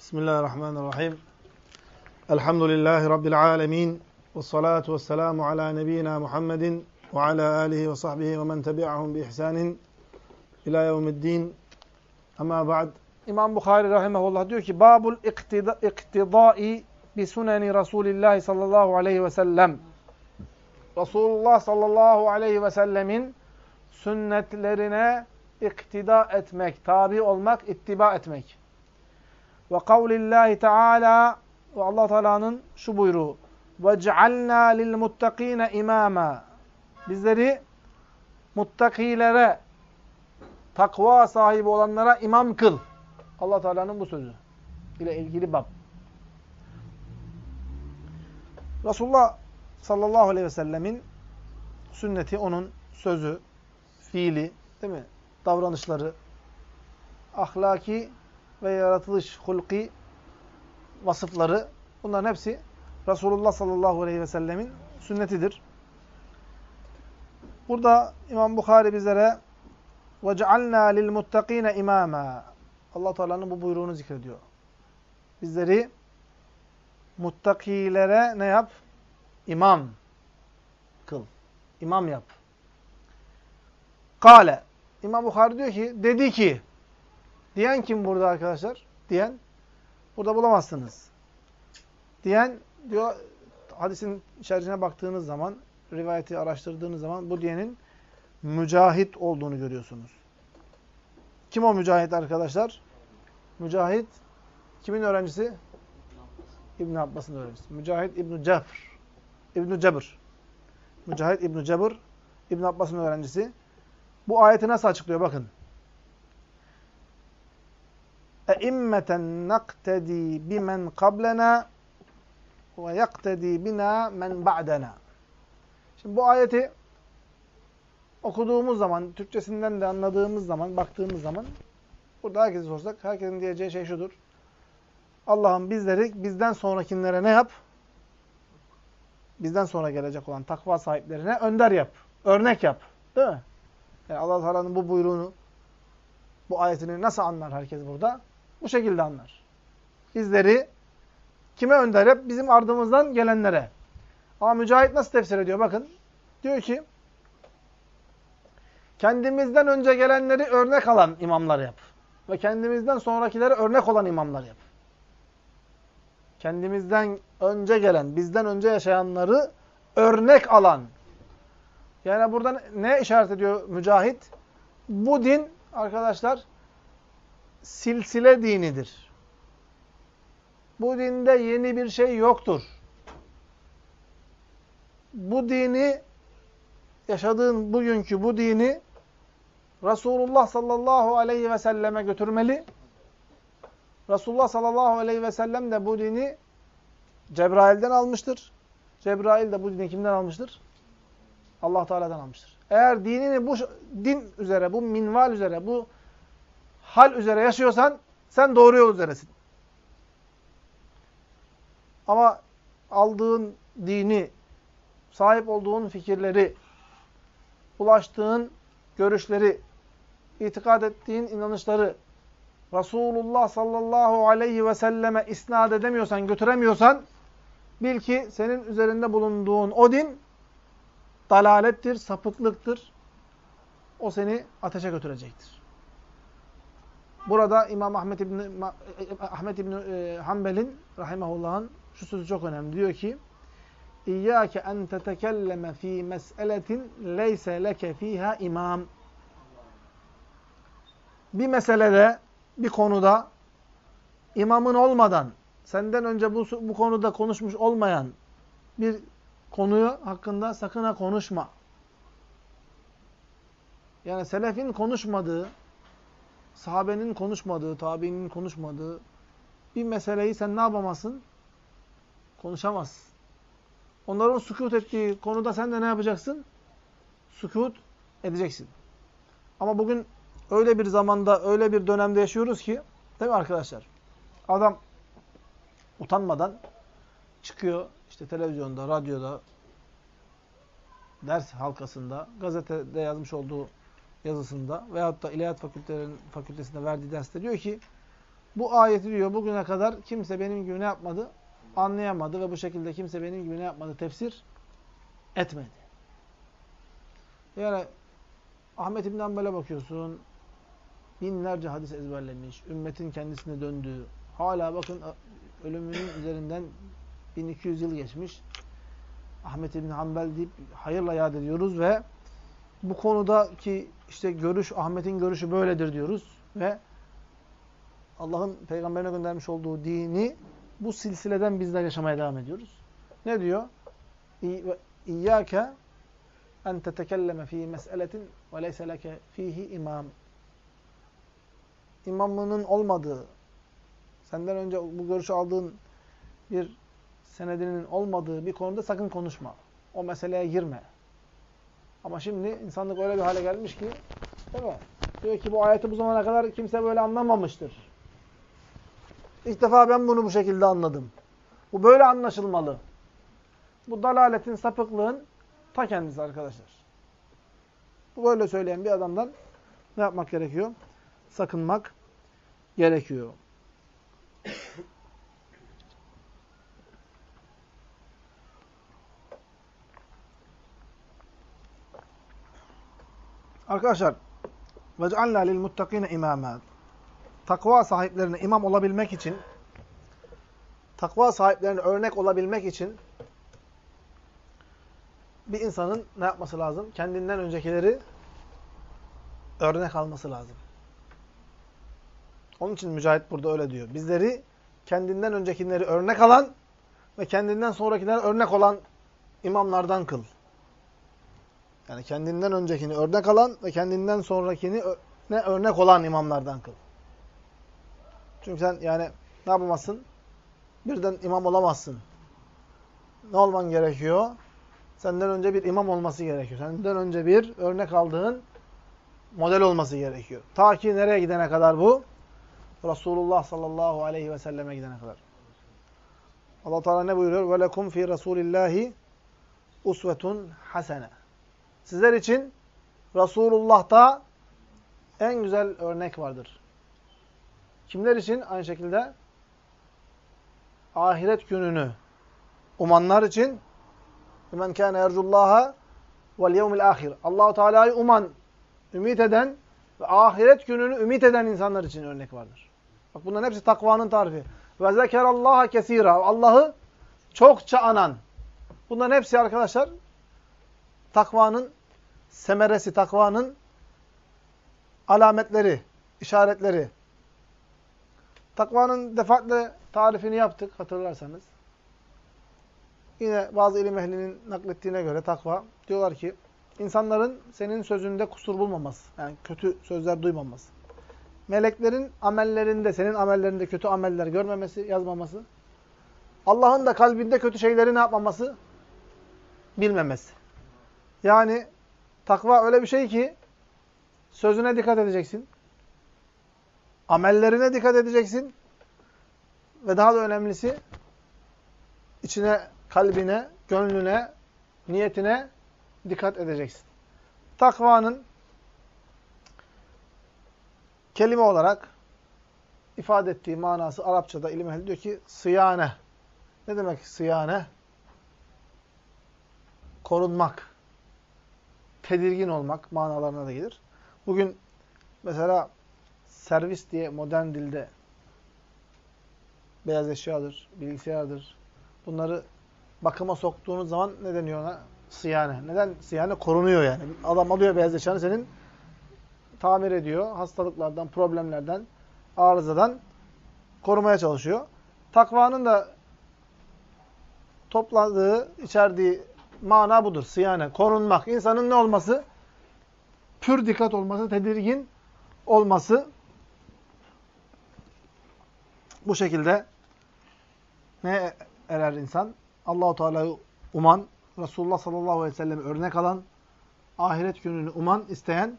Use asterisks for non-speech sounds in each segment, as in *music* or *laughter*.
Bismillahirrahmanirrahim. Elhamdülillahi Rabbil alemin. Ve salatu ve selamu ala nebiyyina Muhammedin ve ala alihi ve sahbihi ve men tebi'ahum bi ihsanin ila yevmiddin. Ama ba'd. İmam Bukhari rahimahullah diyor ki Babul iktidai bi suneni Resulillah sallallahu aleyhi ve sellem. Resulullah sallallahu aleyhi ve sellemin sünnetlerine iktida etmek, tabi olmak, ittiba etmek. Ve kavlillahi teala ve Allah Teala'nın şu buyruğu. Ve cealna lil muttakine imama. Bizleri muttakilere, takva sahibi olanlara imam kıl. Allah Teala'nın bu sözü ile ilgili bab. Resulullah sallallahu aleyhi ve sellemin sünneti, onun sözü, fiili, değil mi? Davranışları, ahlaki ve yaratılış hulki vasıfları bunların hepsi Resulullah sallallahu aleyhi ve sellemin sünnetidir. Burada İmam Bukhari bizlere وَجَعَلْنَا لِلْمُتَّقِينَ imama. Allah Teala'nın bu buyruğunu zikrediyor. Bizleri muttakilere ne yap? İmam kıl. İmam yap. Kale. İmam Bukhari diyor ki, dedi ki, Diyen kim burada arkadaşlar? Diyen. Burada bulamazsınız. Diyen diyor hadisin şerhine baktığınız zaman, rivayeti araştırdığınız zaman bu diyenin mücahit olduğunu görüyorsunuz. Kim o mücahit arkadaşlar? Mücahit kimin öğrencisi? İbn Abbas'ın öğrencisi. Mücahit İbn Cebr. İbn Cebr. Mücahit İbn Cebr İbn Abbas'ın öğrencisi. Bu ayeti nasıl açıklıyor bakın. Eimmeten naktedi bimen kablena ve yaktedi bina men ba'dena. Şimdi bu ayeti okuduğumuz zaman, Türkçesinden de anladığımız zaman, baktığımız zaman burada herkesi sorsak, herkesin diyeceği şey şudur. Allah'ım bizleri bizden sonrakinlere ne yap? Bizden sonra gelecek olan takva sahiplerine önder yap. Örnek yap. Değil mi? Yani Allah Teala'nın bu buyruğunu, bu ayetini nasıl anlar herkes burada? Bu şekilde anlar. Bizleri kime önder? Hep bizim ardımızdan gelenlere. Ama Mücahit nasıl tefsir ediyor? Bakın. Diyor ki kendimizden önce gelenleri örnek alan imamlar yap. Ve kendimizden sonrakilere örnek olan imamlar yap. Kendimizden önce gelen, bizden önce yaşayanları örnek alan. Yani burada ne işaret ediyor Mücahit? Bu din arkadaşlar silsile dinidir. Bu dinde yeni bir şey yoktur. Bu dini, yaşadığın bugünkü bu dini Resulullah sallallahu aleyhi ve selleme götürmeli. Resulullah sallallahu aleyhi ve sellem de bu dini Cebrail'den almıştır. Cebrail de bu dini kimden almıştır? Allah Teala'dan almıştır. Eğer dinini bu din üzere, bu minval üzere, bu hal üzere yaşıyorsan sen doğru yol üzeresin. Ama aldığın dini, sahip olduğun fikirleri, ulaştığın görüşleri, itikad ettiğin inanışları Resulullah sallallahu aleyhi ve selleme isnat edemiyorsan, götüremiyorsan bil ki senin üzerinde bulunduğun o din dalalettir, sapıklıktır. O seni ateşe götürecektir. Burada İmam Ahmet İbni, Ahmet İbni e, Hanbel'in rahimahullah'ın şu sözü çok önemli. Diyor ki İyyâke en tetekelleme fî mes'eletin leyse leke fîhâ imam. Bir meselede, bir konuda imamın olmadan, senden önce bu, bu konuda konuşmuş olmayan bir konuyu hakkında sakın ha konuşma. Yani selefin konuşmadığı, sahabenin konuşmadığı, tabiinin konuşmadığı bir meseleyi sen ne yapamazsın? Konuşamazsın. Onların sükut ettiği konuda sen de ne yapacaksın? Sükut edeceksin. Ama bugün öyle bir zamanda, öyle bir dönemde yaşıyoruz ki, değil mi arkadaşlar? Adam utanmadan çıkıyor işte televizyonda, radyoda, ders halkasında, gazetede yazmış olduğu yazısında veyahut da İlahiyat fakültesinde verdiği derste diyor ki Bu ayeti diyor bugüne kadar kimse benim gibi ne yapmadı? Anlayamadı ve bu şekilde kimse benim gibi ne yapmadı? Tefsir etmedi. Yani Ahmet İbn Hanbel'e bakıyorsun. Binlerce hadis ezberlemiş. Ümmetin kendisine döndüğü. Hala bakın ölümünün üzerinden 1200 yıl geçmiş. Ahmet İbn Hanbel deyip hayırla yad ediyoruz ve bu konudaki işte görüş, Ahmet'in görüşü böyledir diyoruz ve Allah'ın peygamberine göndermiş olduğu dini bu silsileden bizler yaşamaya devam ediyoruz. Ne diyor? İyyâke en tetekelleme fî mes'eletin ve leyse leke fîhi imam. İmamının olmadığı, senden önce bu görüşü aldığın bir senedinin olmadığı bir konuda sakın konuşma. O meseleye girme. Ama şimdi insanlık öyle bir hale gelmiş ki, değil mi? Diyor ki bu ayeti bu zamana kadar kimse böyle anlamamıştır. İlk defa ben bunu bu şekilde anladım. Bu böyle anlaşılmalı. Bu dalaletin, sapıklığın ta kendisi arkadaşlar. Bu böyle söyleyen bir adamdan ne yapmak gerekiyor? Sakınmak gerekiyor. Arkadaşlar وَجْعَلْنَا لِلْمُتَّقِينَ اِمَامًا Takva sahiplerine imam olabilmek için takva sahiplerine örnek olabilmek için bir insanın ne yapması lazım? Kendinden öncekileri örnek alması lazım. Onun için Mücahit burada öyle diyor. Bizleri kendinden öncekileri örnek alan ve kendinden sonrakileri örnek olan imamlardan kıl. Yani kendinden öncekini örnek alan ve kendinden sonrakini ne örnek olan imamlardan kıl. Çünkü sen yani ne yapamazsın? Birden imam olamazsın. Ne olman gerekiyor? Senden önce bir imam olması gerekiyor. Senden önce bir örnek aldığın model olması gerekiyor. Ta ki nereye gidene kadar bu? Resulullah sallallahu aleyhi ve selleme gidene kadar. Allah Teala ne buyuruyor? Ve lekum fi Resulillahi usvetun hasene. Sizler için Resulullah'ta en güzel örnek vardır. Kimler için? Aynı şekilde ahiret gününü umanlar için men kana yercullaha vel yevmil ahir. Allahu Teala'yı uman, ümit eden ve ahiret gününü ümit eden insanlar için örnek vardır. Bak bunların hepsi takvanın tarifi. Ve zekerallaha kesira. Allah'ı çokça anan. Bunların hepsi arkadaşlar takvanın semeresi, takvanın alametleri, işaretleri. Takvanın defaatle tarifini yaptık hatırlarsanız. Yine bazı ilim ehlinin naklettiğine göre takva diyorlar ki insanların senin sözünde kusur bulmaması. Yani kötü sözler duymaması. Meleklerin amellerinde, senin amellerinde kötü ameller görmemesi, yazmaması. Allah'ın da kalbinde kötü şeyleri ne yapmaması? Bilmemesi. Yani takva öyle bir şey ki sözüne dikkat edeceksin. Amellerine dikkat edeceksin. Ve daha da önemlisi içine, kalbine, gönlüne, niyetine dikkat edeceksin. Takvanın kelime olarak ifade ettiği manası Arapçada ilim ehli diyor ki sıyane. Ne demek sıyane? Korunmak. Tedirgin olmak manalarına da gelir. Bugün mesela servis diye modern dilde beyaz eşyadır, bilgisayardır. Bunları bakıma soktuğunuz zaman ne deniyor ona? Siyane. Neden? Siyane korunuyor yani. Adam alıyor beyaz eşyanı senin tamir ediyor. Hastalıklardan, problemlerden, arızadan korumaya çalışıyor. Takvanın da topladığı, içerdiği mana budur. Siyane, korunmak. İnsanın ne olması? Pür dikkat olması, tedirgin olması. Bu şekilde ne erer insan? Allahu Teala'yı uman, Resulullah sallallahu aleyhi ve sellem örnek alan, ahiret gününü uman, isteyen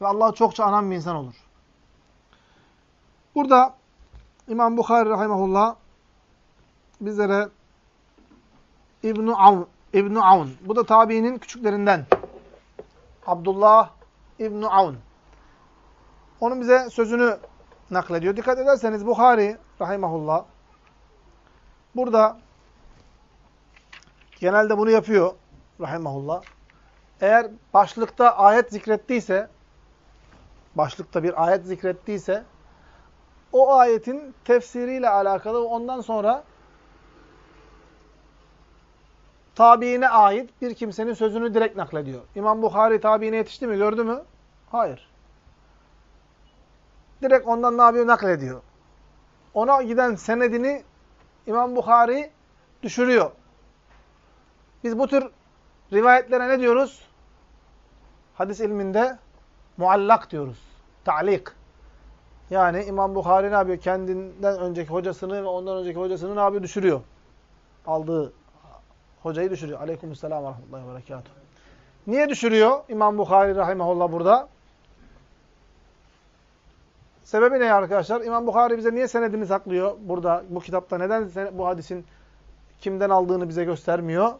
ve Allah'ı çokça anan bir insan olur. Burada İmam Bukhari rahimahullah bizlere İbn Avn İbn Avn bu da tabiinin küçüklerinden Abdullah İbn Avn onun bize sözünü naklediyor. Dikkat ederseniz Bukhari rahimahullah burada genelde bunu yapıyor rahimahullah. Eğer başlıkta ayet zikrettiyse başlıkta bir ayet zikrettiyse o ayetin tefsiriyle alakalı ondan sonra tabiine ait bir kimsenin sözünü direkt naklediyor. İmam Bukhari tabiine yetişti mi? Gördü mü? Hayır. Direkt ondan ne yapıyor? Naklediyor. Ona giden senedini İmam Bukhari düşürüyor. Biz bu tür rivayetlere ne diyoruz? Hadis ilminde muallak diyoruz. Ta'lik. Yani İmam Bukhari ne yapıyor? Kendinden önceki hocasını ve ondan önceki hocasını ne yapıyor? Düşürüyor. Aldığı hocayı düşürüyor. Aleykümselam ve rahmetullahi ve berekatuhu. Niye düşürüyor İmam Bukhari rahimahullah burada? Sebebi ne arkadaşlar? İmam Bukhari bize niye senedini saklıyor burada, bu kitapta? Neden bu hadisin kimden aldığını bize göstermiyor?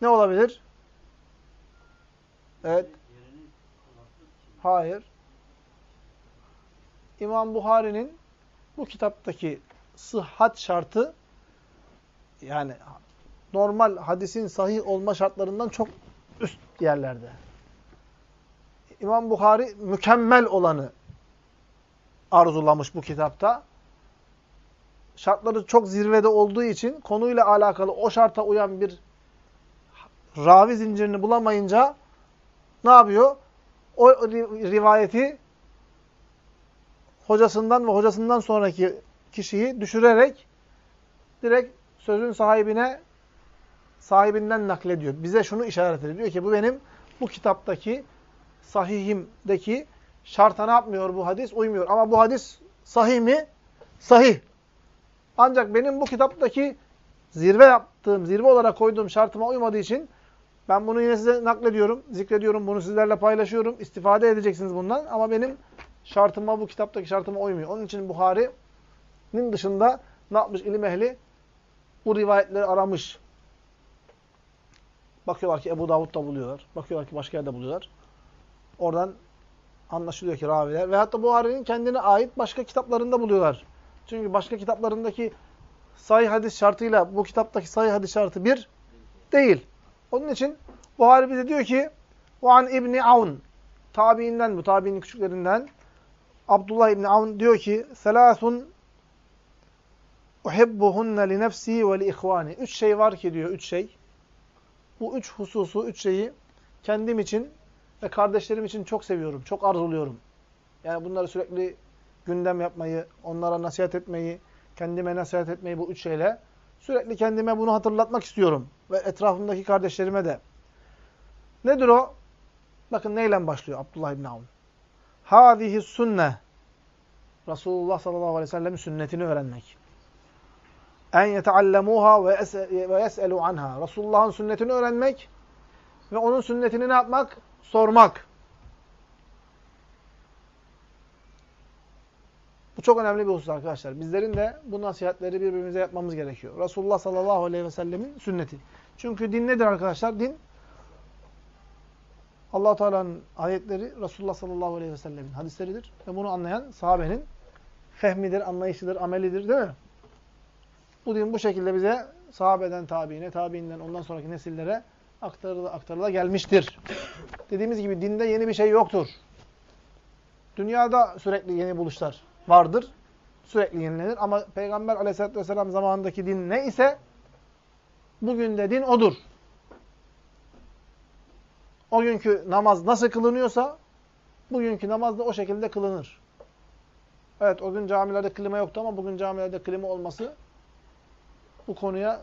Ne olabilir? Evet. Hayır. İmam Buhari'nin bu kitaptaki sıhhat şartı yani normal hadisin sahih olma şartlarından çok üst yerlerde. İmam Buhari mükemmel olanı arzulamış bu kitapta. Şartları çok zirvede olduğu için konuyla alakalı o şarta uyan bir ravi zincirini bulamayınca ne yapıyor? O rivayeti hocasından ve hocasından sonraki kişiyi düşürerek direkt sözün sahibine sahibinden naklediyor. Bize şunu işaret ediyor. Diyor ki bu benim bu kitaptaki sahihimdeki şarta ne yapmıyor bu hadis? Uymuyor. Ama bu hadis sahih mi? Sahih. Ancak benim bu kitaptaki zirve yaptığım, zirve olarak koyduğum şartıma uymadığı için ben bunu yine size naklediyorum, zikrediyorum, bunu sizlerle paylaşıyorum. İstifade edeceksiniz bundan ama benim şartıma, bu kitaptaki şartıma uymuyor. Onun için Buhari'nin dışında ne yapmış ilim ehli? Bu rivayetleri aramış. Bakıyorlar ki Ebu Davud'da buluyorlar. Bakıyorlar ki başka yerde buluyorlar. Oradan anlaşılıyor ki raviler. Ve hatta Buhari'nin kendine ait başka kitaplarında buluyorlar. Çünkü başka kitaplarındaki sahih hadis şartıyla bu kitaptaki sahih hadis şartı bir değil. Onun için Buhari bize diyor ki Van İbni Avn tabiinden bu tabiinin küçüklerinden Abdullah İbni Avn diyor ki Selasun uhibbuhunne li nefsi ve li ihvani. Üç şey var ki diyor üç şey. Bu üç hususu, üç şeyi kendim için ve kardeşlerim için çok seviyorum, çok arzuluyorum. Yani bunları sürekli gündem yapmayı, onlara nasihat etmeyi, kendime nasihat etmeyi bu üç şeyle sürekli kendime bunu hatırlatmak istiyorum. Ve etrafımdaki kardeşlerime de. Nedir o? Bakın neyle başlıyor Abdullah İbn Avun. Hâzihi sünne. Resulullah sallallahu aleyhi ve sellem'in sünnetini öğrenmek. En yeteallemuha ve yes'elu anha. Resulullah'ın sünnetini öğrenmek ve onun sünnetini ne yapmak? Sormak. Bu çok önemli bir husus arkadaşlar. Bizlerin de bu nasihatleri birbirimize yapmamız gerekiyor. Resulullah sallallahu aleyhi ve sellemin sünneti. Çünkü din nedir arkadaşlar? Din allah Teala'nın ayetleri Resulullah sallallahu aleyhi ve sellemin hadisleridir. Ve bunu anlayan sahabenin fehmidir, anlayışıdır, amelidir değil mi? Bu din bu şekilde bize sahabeden tabiine, tabiinden ondan sonraki nesillere aktarıla, aktarıla gelmiştir. Dediğimiz gibi dinde yeni bir şey yoktur. Dünyada sürekli yeni buluşlar vardır. Sürekli yenilenir. Ama Peygamber aleyhissalatü vesselam zamanındaki din ne ise bugün de din odur. O günkü namaz nasıl kılınıyorsa bugünkü namaz da o şekilde kılınır. Evet o gün camilerde klima yoktu ama bugün camilerde klima olması bu konuya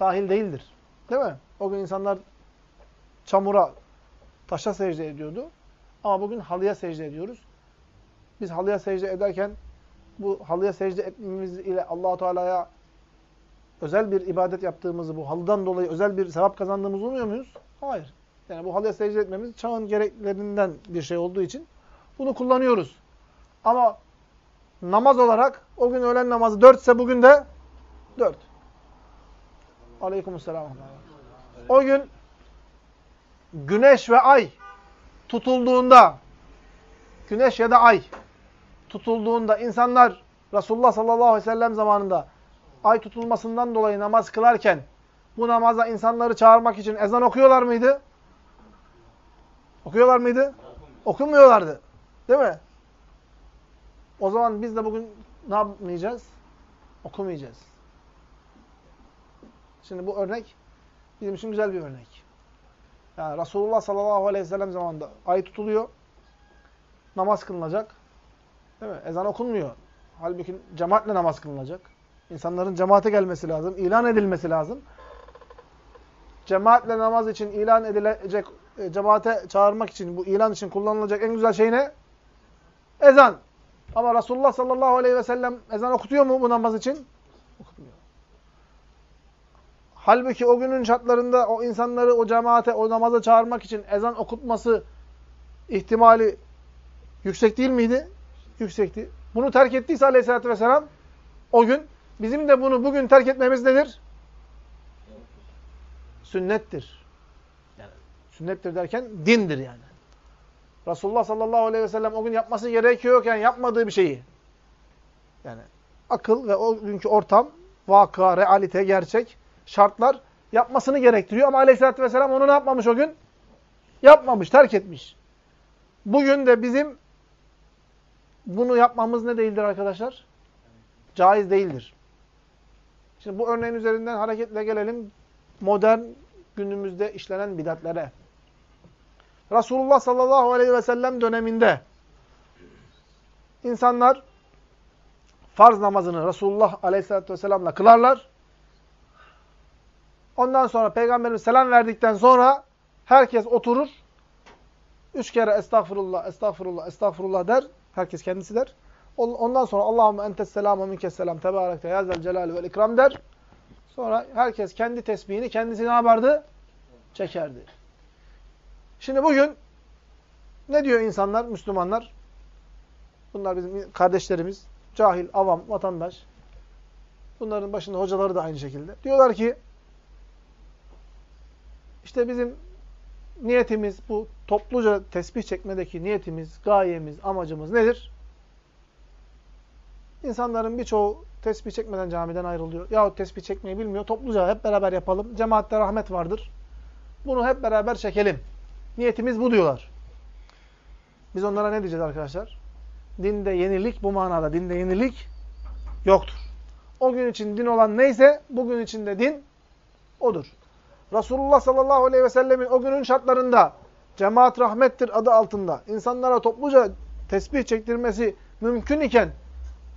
dahil değildir. Değil mi? O gün insanlar çamura, taşa secde ediyordu. Ama bugün halıya secde ediyoruz. Biz halıya secde ederken bu halıya secde etmemiz ile allah Teala'ya özel bir ibadet yaptığımızı, bu halıdan dolayı özel bir sevap kazandığımızı umuyor muyuz? Hayır. Yani bu halıya secde etmemiz çağın gereklerinden bir şey olduğu için bunu kullanıyoruz. Ama namaz olarak o gün öğlen namazı dört ise bugün de dört. Aleykümselam. O gün güneş ve ay tutulduğunda güneş ya da ay tutulduğunda insanlar Resulullah sallallahu aleyhi ve sellem zamanında ay tutulmasından dolayı namaz kılarken bu namaza insanları çağırmak için ezan okuyorlar mıydı? Okuyorlar mıydı? Okumuyorlardı. Değil mi? O zaman biz de bugün ne yapmayacağız? Okumayacağız. Şimdi bu örnek bizim için güzel bir örnek. Yani Resulullah sallallahu aleyhi ve sellem zamanında ay tutuluyor. Namaz kılınacak. Değil mi? Ezan okunmuyor. Halbuki cemaatle namaz kılınacak. İnsanların cemaate gelmesi lazım. ilan edilmesi lazım. Cemaatle namaz için ilan edilecek, e, cemaate çağırmak için, bu ilan için kullanılacak en güzel şey ne? Ezan. Ama Resulullah sallallahu aleyhi ve sellem ezan okutuyor mu bu namaz için? Okutmuyor. Halbuki o günün şartlarında o insanları o cemaate, o namaza çağırmak için ezan okutması ihtimali yüksek değil miydi? Yüksekti. Bunu terk ettiyse aleyhissalatü vesselam o gün bizim de bunu bugün terk etmemiz nedir? Sünnettir. Yani sünnettir derken dindir yani. Resulullah sallallahu aleyhi ve sellem o gün yapması gerekiyorken yapmadığı bir şeyi. Yani akıl ve o günkü ortam, vaka, realite, gerçek, şartlar yapmasını gerektiriyor. Ama aleyhissalatü vesselam onu ne yapmamış o gün? Yapmamış, terk etmiş. Bugün de bizim bunu yapmamız ne değildir arkadaşlar? Caiz değildir. Şimdi bu örneğin üzerinden hareketle gelelim modern günümüzde işlenen bidatlere. Resulullah sallallahu aleyhi ve sellem döneminde insanlar farz namazını Resulullah aleyhissalatü vesselamla kılarlar. Ondan sonra Peygamberimiz selam verdikten sonra herkes oturur. Üç kere estağfurullah, estağfurullah, estağfurullah der. Herkes kendisi der. Ondan sonra Allahümme entes selam ve minkes selam tebarekte yazel celal ve ikram der. Sonra herkes kendi tesbihini kendisi ne yapardı? Çekerdi. Şimdi bugün ne diyor insanlar, Müslümanlar? Bunlar bizim kardeşlerimiz. Cahil, avam, vatandaş. Bunların başında hocaları da aynı şekilde. Diyorlar ki işte bizim niyetimiz bu topluca tesbih çekmedeki niyetimiz, gayemiz, amacımız nedir? İnsanların birçoğu tesbih çekmeden camiden ayrılıyor. Yahut tesbih çekmeyi bilmiyor. Topluca hep beraber yapalım. Cemaatte rahmet vardır. Bunu hep beraber çekelim. Niyetimiz bu diyorlar. Biz onlara ne diyeceğiz arkadaşlar? Dinde yenilik bu manada. Dinde yenilik yoktur. O gün için din olan neyse bugün için de din odur. Resulullah sallallahu aleyhi ve sellemin o günün şartlarında cemaat rahmettir adı altında insanlara topluca tesbih çektirmesi mümkün iken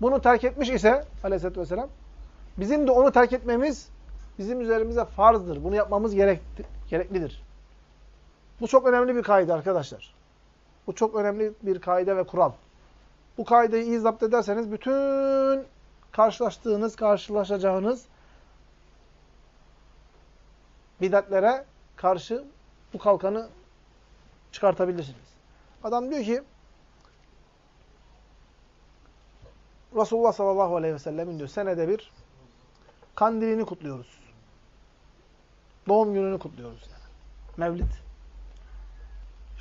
bunu terk etmiş ise aleyhissalatü vesselam bizim de onu terk etmemiz bizim üzerimize farzdır. Bunu yapmamız gereklidir. Bu çok önemli bir kaide arkadaşlar. Bu çok önemli bir kaide ve kural. Bu kaideyi iyi zapt ederseniz bütün karşılaştığınız, karşılaşacağınız bidatlere karşı bu kalkanı çıkartabilirsiniz. Adam diyor ki Resulullah sallallahu aleyhi ve sellemin diyor senede bir kandilini kutluyoruz. Doğum gününü kutluyoruz yani. Mevlid.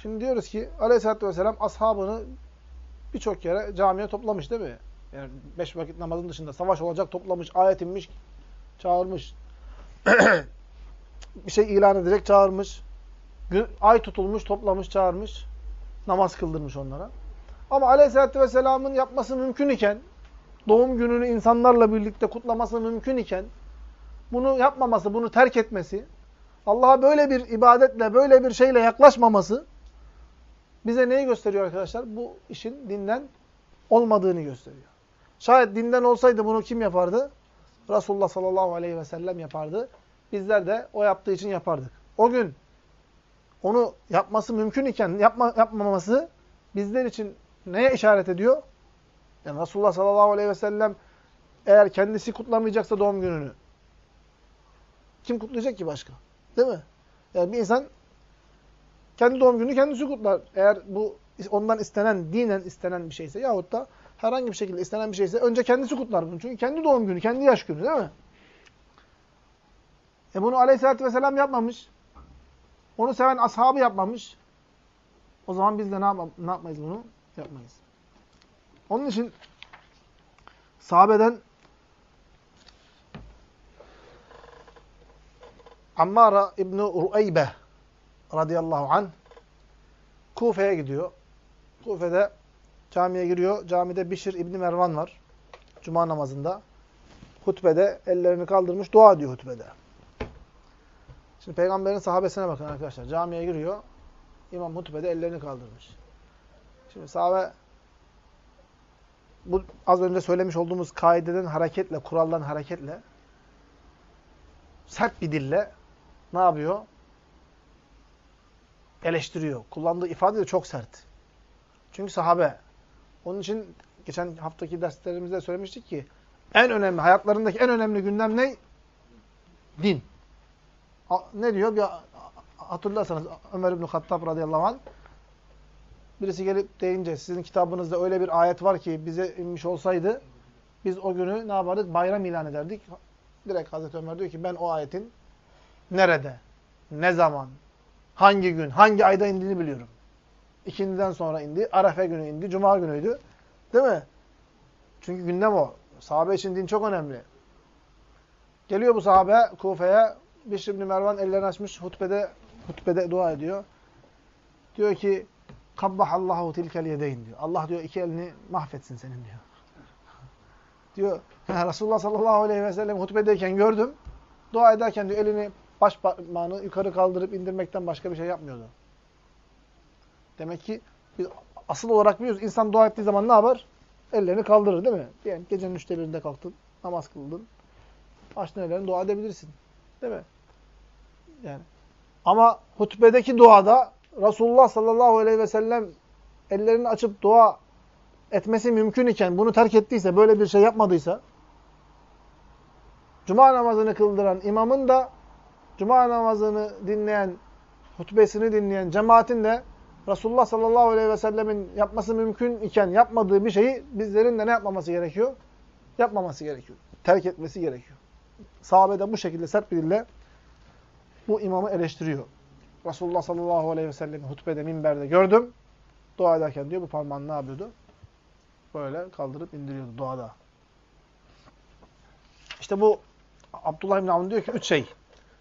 Şimdi diyoruz ki aleyhissalatü vesselam ashabını birçok kere camiye toplamış değil mi? Yani beş vakit namazın dışında savaş olacak toplamış, ayet inmiş, çağırmış. *clears throat* bir şey ilan edecek, çağırmış. Ay tutulmuş, toplamış, çağırmış. Namaz kıldırmış onlara. Ama aleyhissalatü vesselamın yapması mümkün iken, doğum gününü insanlarla birlikte kutlaması mümkün iken, bunu yapmaması, bunu terk etmesi, Allah'a böyle bir ibadetle, böyle bir şeyle yaklaşmaması, bize neyi gösteriyor arkadaşlar? Bu işin dinden olmadığını gösteriyor. Şayet dinden olsaydı bunu kim yapardı? Resulullah sallallahu aleyhi ve sellem yapardı. Bizler de o yaptığı için yapardık. O gün onu yapması mümkün iken yapma, yapmaması bizler için neye işaret ediyor? Yani Resulullah sallallahu aleyhi ve sellem eğer kendisi kutlamayacaksa doğum gününü kim kutlayacak ki başka? Değil mi? Yani bir insan kendi doğum gününü kendisi kutlar. Eğer bu ondan istenen, dinen istenen bir şeyse yahut da herhangi bir şekilde istenen bir şeyse önce kendisi kutlar bunu. Çünkü kendi doğum günü, kendi yaş günü değil mi? E bunu aleyhissalatü vesselam yapmamış. Onu seven ashabı yapmamış. O zaman biz de ne, yapma, ne yapmayız bunu? Yapmayız. Onun için sahabeden Ammara İbni Rueybe radıyallahu anh Kufe'ye gidiyor. Kufe'de camiye giriyor. Camide Bişir İbni Mervan var. Cuma namazında. Hutbede ellerini kaldırmış dua ediyor hutbede. Şimdi peygamberin sahabesine bakın arkadaşlar. Camiye giriyor. İmam hutbede ellerini kaldırmış. Şimdi sahabe bu az önce söylemiş olduğumuz kaideden hareketle, kuraldan hareketle sert bir dille ne yapıyor? Eleştiriyor. Kullandığı ifade de çok sert. Çünkü sahabe. Onun için geçen haftaki derslerimizde söylemiştik ki en önemli, hayatlarındaki en önemli gündem ne? Din. Ne diyor? Bir hatırlarsanız Ömer İbn Hattab radıyallahu anh birisi gelip deyince sizin kitabınızda öyle bir ayet var ki bize inmiş olsaydı biz o günü ne yapardık? Bayram ilan ederdik. Direkt Hazreti Ömer diyor ki ben o ayetin nerede, ne zaman, hangi gün, hangi ayda indiğini biliyorum. İkindiden sonra indi, Arefe günü indi, Cuma günüydü. Değil mi? Çünkü gündem o. Sahabe için din çok önemli. Geliyor bu sahabe Kufe'ye. Bişr ibn Mervan ellerini açmış hutbede hutbede dua ediyor. Diyor ki Kabbahallahu tilkel yedeyn diyor. Allah diyor iki elini mahvetsin senin diyor. Diyor Resulullah sallallahu aleyhi ve sellem hutbedeyken gördüm. Dua ederken diyor elini baş parmağını yukarı kaldırıp indirmekten başka bir şey yapmıyordu. Demek ki biz asıl olarak biliyoruz. İnsan dua ettiği zaman ne yapar? Ellerini kaldırır değil mi? Diyelim gecenin üçte birinde kalktın, namaz kıldın. Açtın ellerini dua edebilirsin. Değil mi? Yani. Ama hutbedeki duada Resulullah sallallahu aleyhi ve sellem ellerini açıp dua etmesi mümkün iken bunu terk ettiyse, böyle bir şey yapmadıysa Cuma namazını kıldıran imamın da Cuma namazını dinleyen, hutbesini dinleyen cemaatin de Resulullah sallallahu aleyhi ve sellemin yapması mümkün iken yapmadığı bir şeyi bizlerin de ne yapmaması gerekiyor? Yapmaması gerekiyor. Terk etmesi gerekiyor. Sahabe de bu şekilde sert bir dille bu imamı eleştiriyor. Resulullah sallallahu aleyhi ve sellem hutbede, minberde gördüm. Dua ederken diyor bu parmağını ne yapıyordu? Böyle kaldırıp indiriyordu duada. İşte bu Abdullah İbn Avun diyor ki üç şey.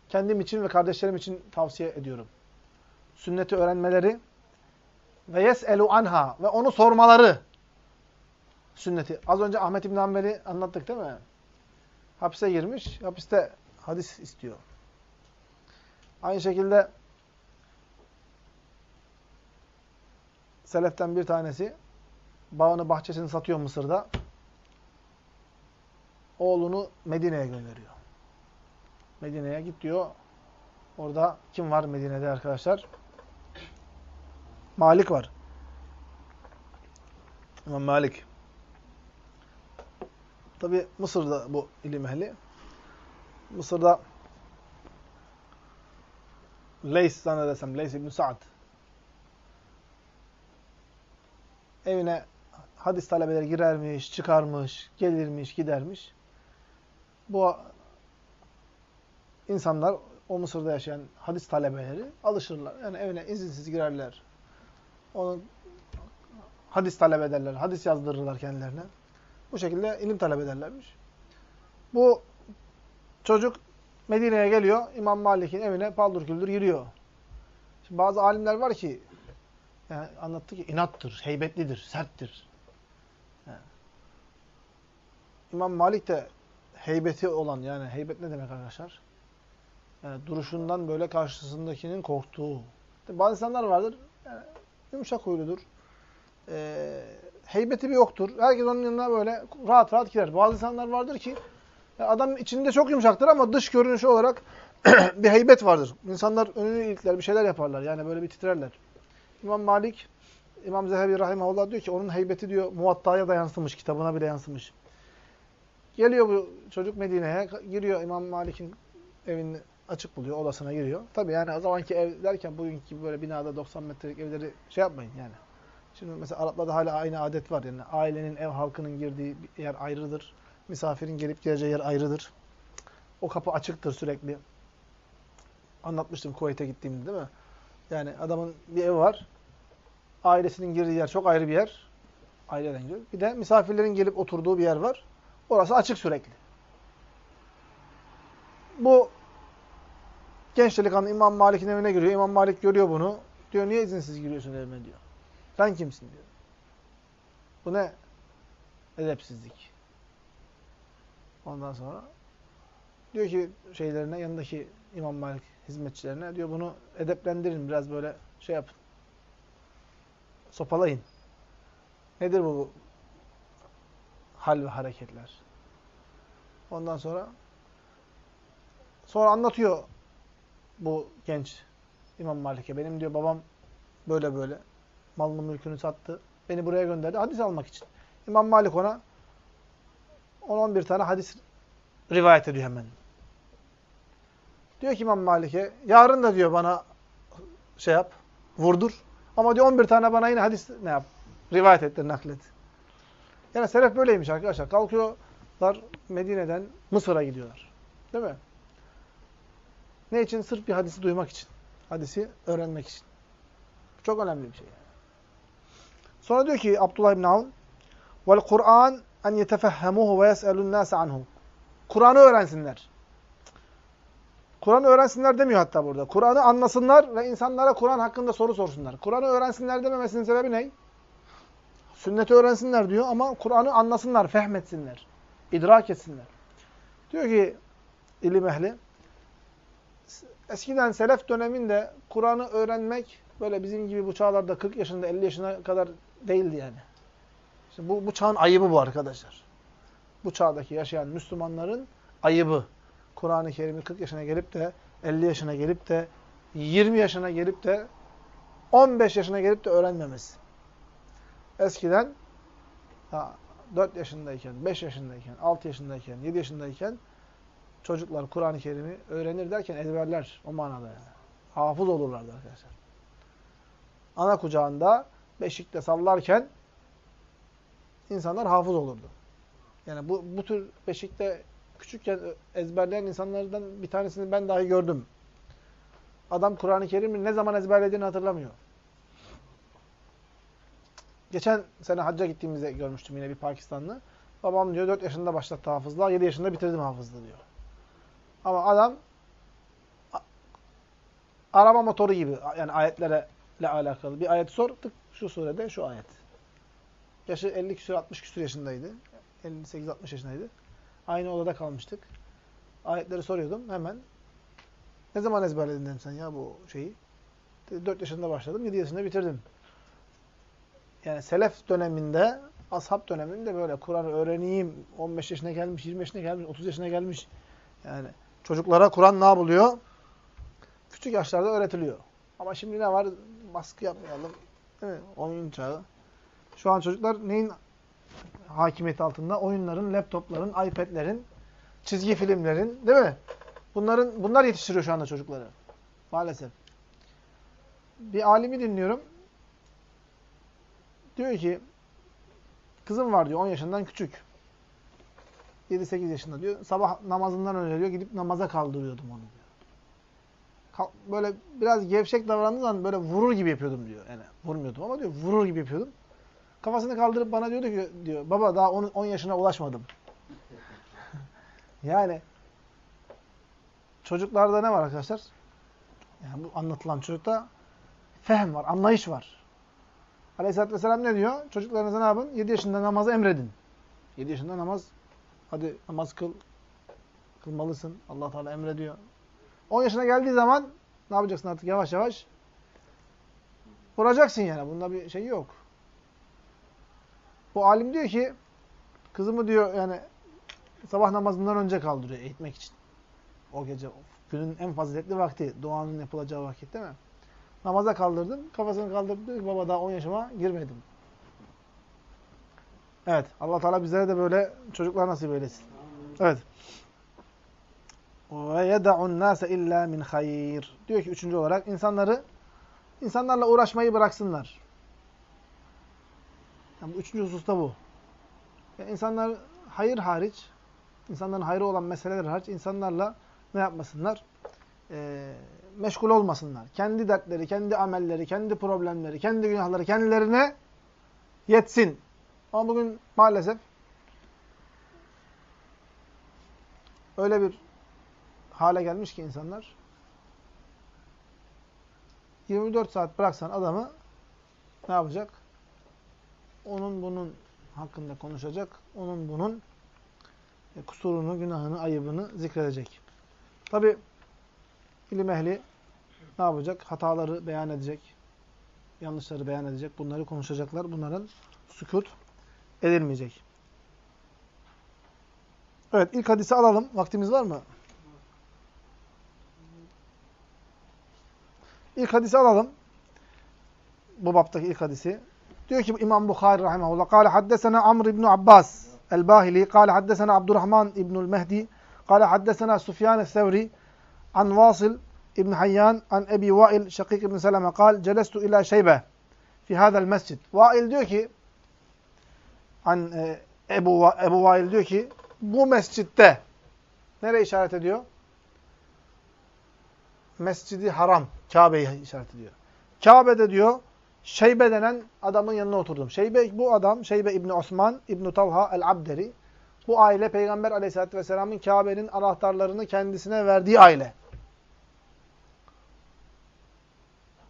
Kendim için ve kardeşlerim için tavsiye ediyorum. Sünneti öğrenmeleri ve yes'elu anha ve onu sormaları. Sünneti. Az önce Ahmet İbn Hanbel'i anlattık değil mi? Hapse girmiş. Hapiste hadis istiyor. Aynı şekilde Seleften bir tanesi bağını bahçesini satıyor Mısır'da. Oğlunu Medine'ye gönderiyor. Medine'ye git diyor. Orada kim var Medine'de arkadaşlar? Malik var. İmam Malik. Tabi Mısır'da bu ilim ehli. Mısır'da Leys zannedersem, Leys ibn Sa'd evine hadis talebeleri girermiş, çıkarmış, gelirmiş, gidermiş. Bu insanlar, o Mısır'da yaşayan hadis talebeleri alışırlar. Yani evine izinsiz girerler. Onu hadis talep ederler, hadis yazdırırlar kendilerine. Bu şekilde ilim talep ederlermiş. Bu çocuk Medine'ye geliyor, İmam Malik'in evine paldur küldür giriyor. Şimdi bazı alimler var ki yani anlattı ki inattır, heybetlidir, serttir. Yani. İmam Malik de heybeti olan yani heybet ne demek arkadaşlar? Yani duruşundan böyle karşısındakinin korktuğu. Bazı insanlar vardır. Yani yumuşak huyludur. Ee, heybeti bir yoktur. Herkes onun yanına böyle rahat rahat girer. Bazı insanlar vardır ki adam içinde çok yumuşaktır ama dış görünüşü olarak *clears throat* bir heybet vardır. İnsanlar önünü ilikler, bir şeyler yaparlar. Yani böyle bir titrerler. İmam Malik, İmam Zehebi Rahimahullah diyor ki onun heybeti diyor muvattaya da yansımış, kitabına bile yansımış. Geliyor bu çocuk Medine'ye, giriyor İmam Malik'in evini açık buluyor, odasına giriyor. Tabii yani o zamanki ev derken bugünkü böyle binada 90 metrelik evleri şey yapmayın yani. Şimdi mesela Araplarda hala aynı adet var yani ailenin, ev halkının girdiği yer ayrıdır. Misafirin gelip geleceği yer ayrıdır. O kapı açıktır sürekli. Anlatmıştım Kuveyt'e gittiğimde değil mi? Yani adamın bir evi var. Ailesinin girdiği yer çok ayrı bir yer. Aileden gidiyor. Bir de misafirlerin gelip oturduğu bir yer var. Orası açık sürekli. Bu genç delikanlı İmam Malik'in evine giriyor. İmam Malik görüyor bunu. Diyor niye izinsiz giriyorsun evime diyor. Sen kimsin diyor. Bu ne? Edepsizlik. Ondan sonra diyor ki şeylerine yanındaki İmam Malik hizmetçilerine diyor bunu edeplendirin biraz böyle şey yapın. Sopalayın. Nedir bu hal ve hareketler? Ondan sonra sonra anlatıyor bu genç İmam Malik'e. Benim diyor babam böyle böyle malını mülkünü sattı. Beni buraya gönderdi hadis almak için. İmam Malik ona 10-11 tane hadis rivayet ediyor hemen. Diyor ki İmam Malik'e yarın da diyor bana şey yap, vurdur. Ama diyor 11 tane bana yine hadis ne yap? Rivayet ettir, naklet. Yani selef böyleymiş arkadaşlar. Kalkıyorlar Medine'den Mısır'a gidiyorlar. Değil mi? Ne için? Sırf bir hadisi duymak için. Hadisi öğrenmek için. Çok önemli bir şey. Sonra diyor ki Abdullah İbn Avun Vel Kur'an en yetefehhemuhu ve yes'elun nâse anhu. Kur'an'ı öğrensinler. Kur'an'ı öğrensinler demiyor hatta burada. Kur'an'ı anlasınlar ve insanlara Kur'an hakkında soru sorsunlar. Kur'an'ı öğrensinler dememesinin sebebi ne? Sünneti öğrensinler diyor ama Kur'an'ı anlasınlar, fehmetsinler, idrak etsinler. Diyor ki ilim ehli, eskiden selef döneminde Kur'an'ı öğrenmek böyle bizim gibi bu çağlarda 40 yaşında 50 yaşına kadar değildi yani. İşte bu, bu çağın ayıbı bu arkadaşlar. Bu çağdaki yaşayan Müslümanların ayıbı. Kur'an-ı Kerim'i 40 yaşına gelip de 50 yaşına gelip de 20 yaşına gelip de 15 yaşına gelip de öğrenmemesi. Eskiden ha, 4 yaşındayken, 5 yaşındayken, 6 yaşındayken, 7 yaşındayken çocuklar Kur'an-ı Kerim'i öğrenir derken ezberler o manada yani. Hafız olurlardı arkadaşlar. Ana kucağında beşikte sallarken insanlar hafız olurdu. Yani bu, bu tür beşikte küçükken ezberleyen insanlardan bir tanesini ben dahi gördüm. Adam Kur'an-ı Kerim'i ne zaman ezberlediğini hatırlamıyor. Geçen sene hacca gittiğimizde görmüştüm yine bir Pakistanlı. Babam diyor 4 yaşında başlattı hafızlığa, 7 yaşında bitirdim hafızlığı diyor. Ama adam araba motoru gibi yani ayetlerle alakalı. Bir ayet sor, tık şu surede şu ayet. Yaşı 50 küsur 60 küsur yaşındaydı. 58-60 yaşındaydı. Aynı odada kalmıştık. Ayetleri soruyordum hemen. Ne zaman ezberledin dedim sen ya bu şeyi? 4 yaşında başladım, 7 yaşında bitirdim. Yani selef döneminde, ashab döneminde böyle Kur'an'ı öğreneyim, 15 yaşına gelmiş, 20 yaşına gelmiş, 30 yaşına gelmiş. Yani çocuklara Kur'an ne yapılıyor? Küçük yaşlarda öğretiliyor. Ama şimdi ne var? Baskı yapmayalım. Mi? Oyun çağı. Şu an çocuklar neyin hakimiyeti altında? Oyunların, laptopların, iPad'lerin, çizgi filmlerin, değil mi? Bunların bunlar yetiştiriyor şu anda çocukları. Maalesef. Bir alimi dinliyorum. Diyor ki kızım var diyor 10 yaşından küçük. 7-8 yaşında diyor. Sabah namazından önce diyor gidip namaza kaldırıyordum onu. Böyle biraz gevşek davrandığı zaman böyle vurur gibi yapıyordum diyor. Yani vurmuyordum ama diyor vurur gibi yapıyordum. Kafasını kaldırıp bana diyordu ki diyor baba daha 10, 10 yaşına ulaşmadım. *laughs* yani çocuklarda ne var arkadaşlar? Yani bu anlatılan çocukta fehm var, anlayış var. Aleyhisselatü Vesselam ne diyor? Çocuklarınıza ne yapın? 7 yaşında namazı emredin. 7 yaşında namaz, hadi namaz kıl, kılmalısın. allah Teala emrediyor. 10 yaşına geldiği zaman ne yapacaksın artık yavaş yavaş? Vuracaksın yani. Bunda bir şey yok. Bu alim diyor ki, kızımı diyor yani sabah namazından önce kaldırıyor eğitmek için. O gece, günün en faziletli vakti, duanın yapılacağı vakit değil mi? Namaza kaldırdım. Kafasını kaldırıp dedi ki baba daha 10 yaşıma girmedim. Evet. Allah Teala bizlere de böyle çocuklar nasip eylesin. Evet. Ve yeda'un nase illa min hayır. Diyor ki üçüncü olarak insanları insanlarla uğraşmayı bıraksınlar. Yani bu üçüncü hususta bu. Yani insanlar hayır hariç, insanların hayrı olan meseleler hariç insanlarla ne yapmasınlar? Ee, meşgul olmasınlar. Kendi dertleri, kendi amelleri, kendi problemleri, kendi günahları kendilerine yetsin. Ama bugün maalesef öyle bir hale gelmiş ki insanlar 24 saat bıraksan adamı ne yapacak? Onun bunun hakkında konuşacak. Onun bunun kusurunu, günahını, ayıbını zikredecek. Tabi ilim ehli ne yapacak? Hataları beyan edecek. Yanlışları beyan edecek. Bunları konuşacaklar. Bunların sükut edilmeyecek. Evet ilk hadisi alalım. Vaktimiz var mı? İlk hadisi alalım. Bu baptaki ilk hadisi. Diyor ki İmam Bukhari rahimahullah. Kale haddesena Amr ibn Abbas el-Bahili. Kale haddesena Abdurrahman ibnul Mehdi. Kale haddesena Sufyan el-Sevri. An Vasıl ibn Hayyan. An Ebi Vail Şakik ibn Seleme. Kal celestu ila şeybe. Fi hadal mescid. Vail diyor ki an e, Ebu, Ebu Vail diyor ki bu mescitte nereye işaret ediyor? Mescidi Haram. Kabe'yi işaret ediyor. Kabe'de diyor Şeybe denen adamın yanına oturdum. Şeybe bu adam Şeybe İbni Osman İbni Talha el-Abderi. Bu aile Peygamber Aleyhisselatü vesselamın Kabe'nin anahtarlarını kendisine verdiği aile.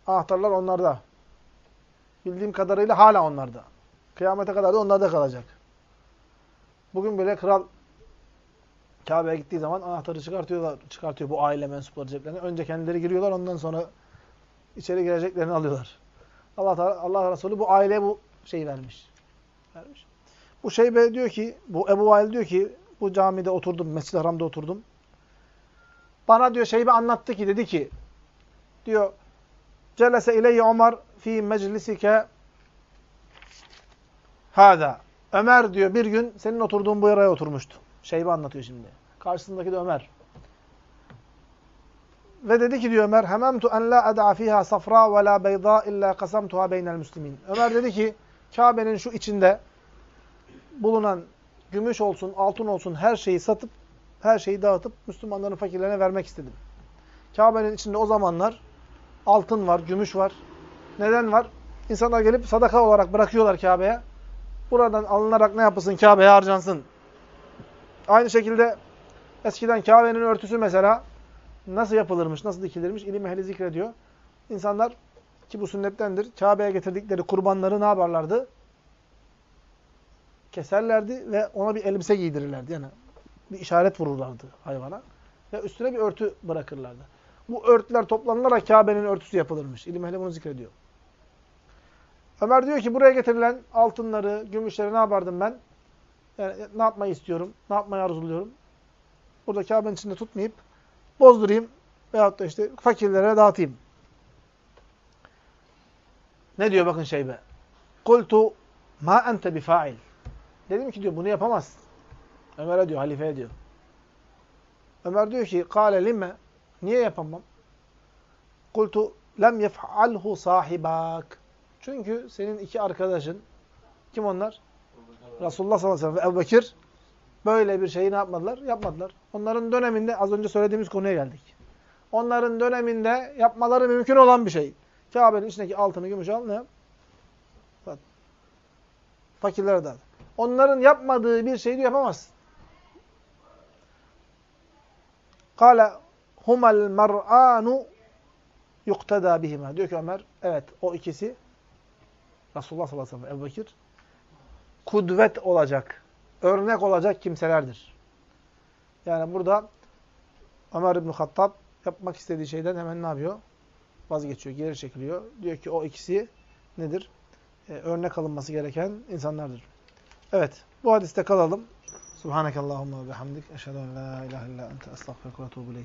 Anahtarlar onlarda. Bildiğim kadarıyla hala onlarda. Kıyamete kadar da onlarda kalacak. Bugün bile kral Kabe'ye gittiği zaman anahtarı çıkartıyorlar, çıkartıyor bu aile mensupları ceplerine. Önce kendileri giriyorlar, ondan sonra içeri gireceklerini alıyorlar. Allah Allah Resulü bu aileye bu şeyi vermiş. vermiş. Bu Şeybe diyor ki, bu Ebu Vail diyor ki, bu camide oturdum, Mescid-i Haram'da oturdum. Bana diyor Şeybe anlattı ki, dedi ki, diyor, Celese ileyye Ömer fi meclisike hâdâ. Ömer diyor bir gün senin oturduğun bu yere oturmuştu. Şeybe anlatıyor şimdi. Karşısındaki de Ömer. Ve dedi ki diyor Ömer, "Hememtu en la ad'a fiha safra ve la beyda illa qasamtuha beynel muslimin." Ömer dedi ki, Kabe'nin şu içinde bulunan gümüş olsun, altın olsun her şeyi satıp her şeyi dağıtıp Müslümanların fakirlerine vermek istedim. Kabe'nin içinde o zamanlar altın var, gümüş var. Neden var? İnsanlar gelip sadaka olarak bırakıyorlar Kabe'ye. Buradan alınarak ne yapılsın? Kabe'ye harcansın. Aynı şekilde eskiden Kabe'nin örtüsü mesela nasıl yapılırmış, nasıl dikilirmiş ilim ehli zikrediyor. İnsanlar ki bu sünnettendir. Kabe'ye getirdikleri kurbanları ne yaparlardı? Keserlerdi ve ona bir elbise giydirirlerdi. Yani bir işaret vururlardı hayvana. Ve üstüne bir örtü bırakırlardı. Bu örtüler toplanılarak Kabe'nin örtüsü yapılırmış. İlim ehli bunu zikrediyor. Ömer diyor ki buraya getirilen altınları, gümüşleri ne yapardım ben? Yani ne yapmayı istiyorum? Ne yapmayı arzuluyorum? Burada Kabe'nin içinde tutmayıp bozdurayım veyahut da işte fakirlere dağıtayım. Ne diyor bakın şeybe? Kultu ma ente bifail. Dedim ki diyor bunu yapamaz. Ömer'e diyor, halifeye diyor. Ömer diyor ki kâle limme niye yapamam? Kultu lem yef'alhu sahibak. Çünkü senin iki arkadaşın kim onlar? Resulullah sallallahu aleyhi ve sellem ve Ebu Bekir böyle bir şeyi ne yapmadılar? Yapmadılar. Onların döneminde az önce söylediğimiz konuya geldik. Onların döneminde yapmaları mümkün olan bir şey. Kabe'nin içindeki altını, gümüşü al ne. Fakirlere dağıt. Onların yapmadığı bir şeyi yapamazsın. Kale humel mer'anu yuktada bihima. Diyor ki Ömer, evet o ikisi Resulullah sallallahu aleyhi ve sellem, Ebu Bekir kudvet olacak, örnek olacak kimselerdir. Yani burada Ömer İbn Hattab yapmak istediği şeyden hemen ne yapıyor? Vazgeçiyor, geri çekiliyor. Diyor ki o ikisi nedir? Ee, örnek alınması gereken insanlardır. Evet, bu hadiste kalalım. Subhanakallahumma ve bihamdik. Eşhedü en la ilahe illa ente estağfirullah ve etûbü.